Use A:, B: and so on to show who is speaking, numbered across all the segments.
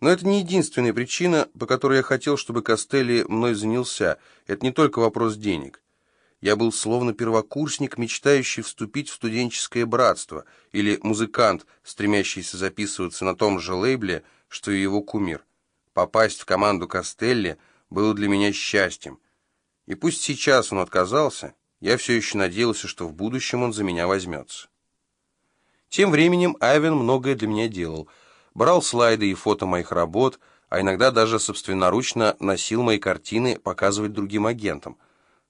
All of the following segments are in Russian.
A: Но это не единственная причина, по которой я хотел, чтобы Костелли мной занялся. Это не только вопрос денег. Я был словно первокурсник, мечтающий вступить в студенческое братство, или музыкант, стремящийся записываться на том же лейбле, что и его кумир. Попасть в команду Костелли было для меня счастьем. И пусть сейчас он отказался, я все еще надеялся, что в будущем он за меня возьмется. Тем временем Айвен многое для меня делал. Брал слайды и фото моих работ, а иногда даже собственноручно носил мои картины показывать другим агентам –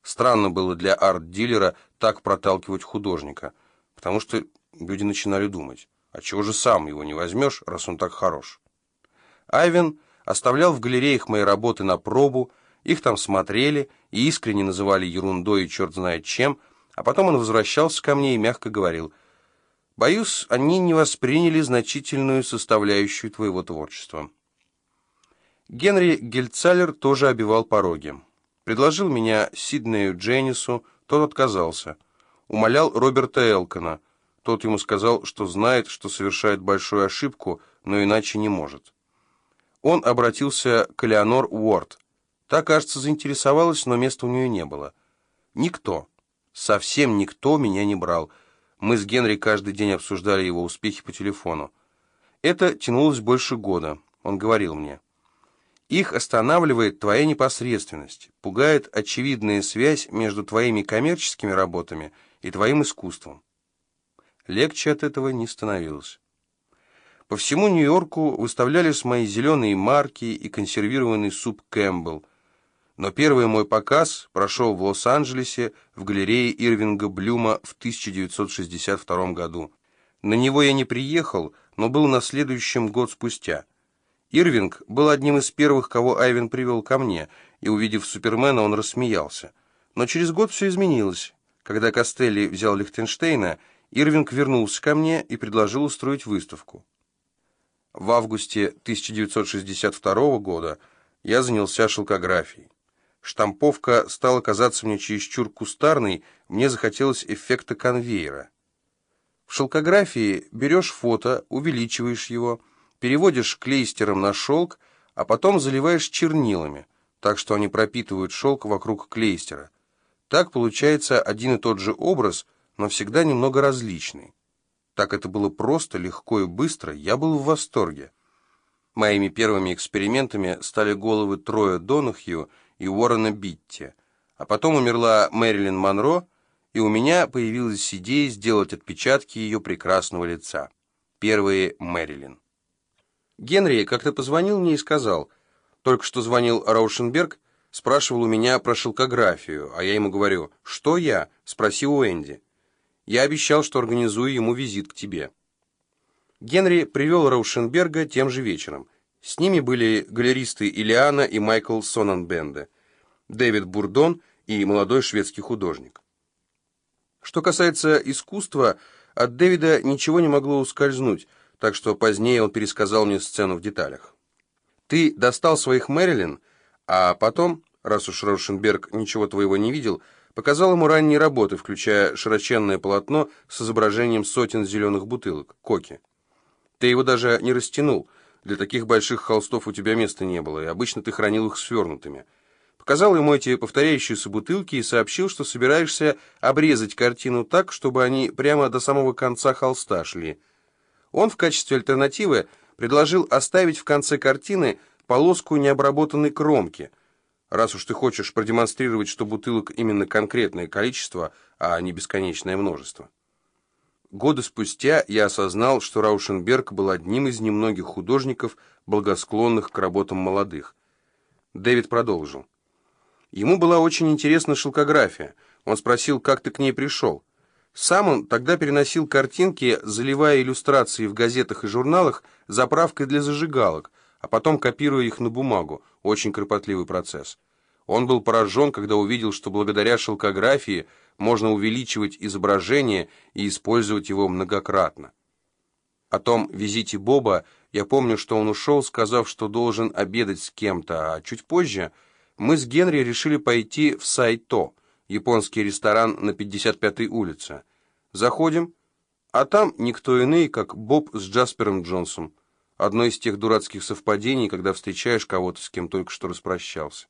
A: Странно было для арт-дилера так проталкивать художника, потому что люди начинали думать, а чего же сам его не возьмешь, раз он так хорош? Айвен оставлял в галереях мои работы на пробу, их там смотрели и искренне называли ерундой и черт знает чем, а потом он возвращался ко мне и мягко говорил, «Боюсь, они не восприняли значительную составляющую твоего творчества». Генри Гельцалер тоже обивал пороги. Предложил меня Сиднею Дженнису, тот отказался. Умолял Роберта Элкона. Тот ему сказал, что знает, что совершает большую ошибку, но иначе не может. Он обратился к Леонор Уорд. Та, кажется, заинтересовалась, но места у нее не было. Никто, совсем никто меня не брал. Мы с Генри каждый день обсуждали его успехи по телефону. Это тянулось больше года. Он говорил мне... Их останавливает твоя непосредственность, пугает очевидная связь между твоими коммерческими работами и твоим искусством. Легче от этого не становилось. По всему Нью-Йорку выставлялись мои зеленые марки и консервированный суп Кэмпбелл, но первый мой показ прошел в Лос-Анджелесе в галерее Ирвинга Блюма в 1962 году. На него я не приехал, но был на следующем год спустя – Ирвинг был одним из первых, кого Айвен привел ко мне, и, увидев Супермена, он рассмеялся. Но через год все изменилось. Когда Костелли взял Лихтенштейна, Ирвинг вернулся ко мне и предложил устроить выставку. В августе 1962 года я занялся шелкографией. Штамповка стала казаться мне чересчур кустарной, мне захотелось эффекта конвейера. В шелкографии берешь фото, увеличиваешь его, переводишь клейстером на шелк, а потом заливаешь чернилами, так что они пропитывают шелк вокруг клейстера. Так получается один и тот же образ, но всегда немного различный. Так это было просто, легко и быстро, я был в восторге. Моими первыми экспериментами стали головы Троя Донахью и Уоррена Битти. А потом умерла Мэрилин Монро, и у меня появилась идея сделать отпечатки ее прекрасного лица. Первые Мэрилин. Генри как-то позвонил мне и сказал, только что звонил Раушенберг, спрашивал у меня про шелкографию, а я ему говорю, что я? Спроси у Энди. Я обещал, что организую ему визит к тебе. Генри привел Раушенберга тем же вечером. С ними были галеристы Илиана и Майкл Сонанбенде, Дэвид Бурдон и молодой шведский художник. Что касается искусства, от Дэвида ничего не могло ускользнуть, так что позднее он пересказал мне сцену в деталях. «Ты достал своих Мэрилин, а потом, раз уж Роушенберг ничего твоего не видел, показал ему ранние работы, включая широченное полотно с изображением сотен зеленых бутылок, коки. Ты его даже не растянул, для таких больших холстов у тебя места не было, и обычно ты хранил их свернутыми. Показал ему эти повторяющиеся бутылки и сообщил, что собираешься обрезать картину так, чтобы они прямо до самого конца холста шли – он в качестве альтернативы предложил оставить в конце картины полоску необработанной кромки. Раз уж ты хочешь продемонстрировать, что бутылок именно конкретное количество, а не бесконечное множество. Годы спустя я осознал, что Раушенберг был одним из немногих художников, благосклонных к работам молодых. Дэвид продолжил. Ему была очень интересна шелкография. Он спросил, как ты к ней пришел. Сам он тогда переносил картинки, заливая иллюстрации в газетах и журналах заправкой для зажигалок, а потом копируя их на бумагу. Очень кропотливый процесс. Он был поражен, когда увидел, что благодаря шелкографии можно увеличивать изображение и использовать его многократно. О том визите Боба я помню, что он ушел, сказав, что должен обедать с кем-то, а чуть позже мы с Генри решили пойти в Сайто, японский ресторан на 55-й улице. Заходим, а там никто иный, как Боб с Джаспером Джонсом. Одно из тех дурацких совпадений, когда встречаешь кого-то, с кем только что распрощался.